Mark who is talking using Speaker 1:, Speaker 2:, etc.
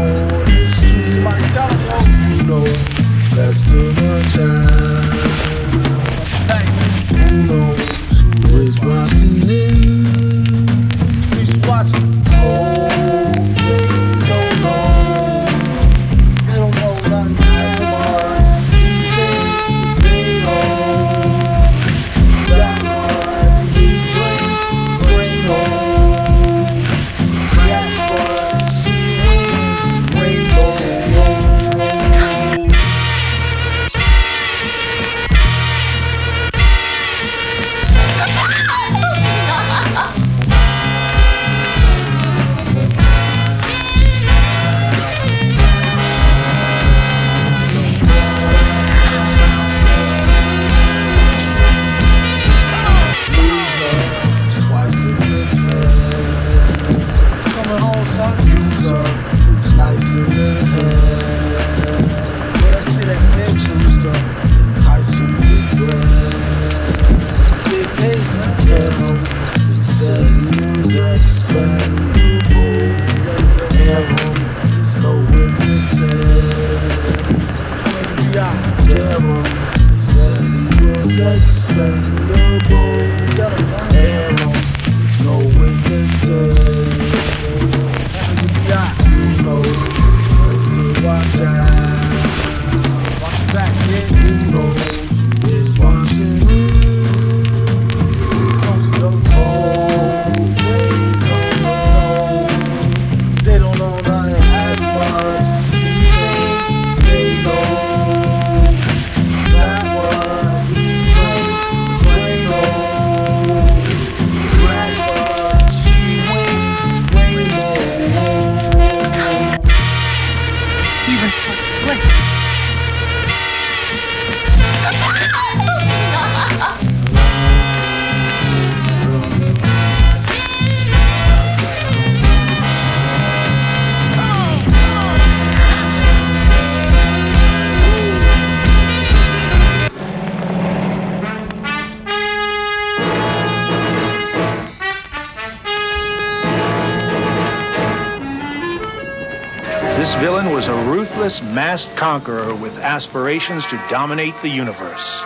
Speaker 1: Thank you. sex, then. Got a This villain was a ruthless masked conqueror with aspirations to dominate the universe.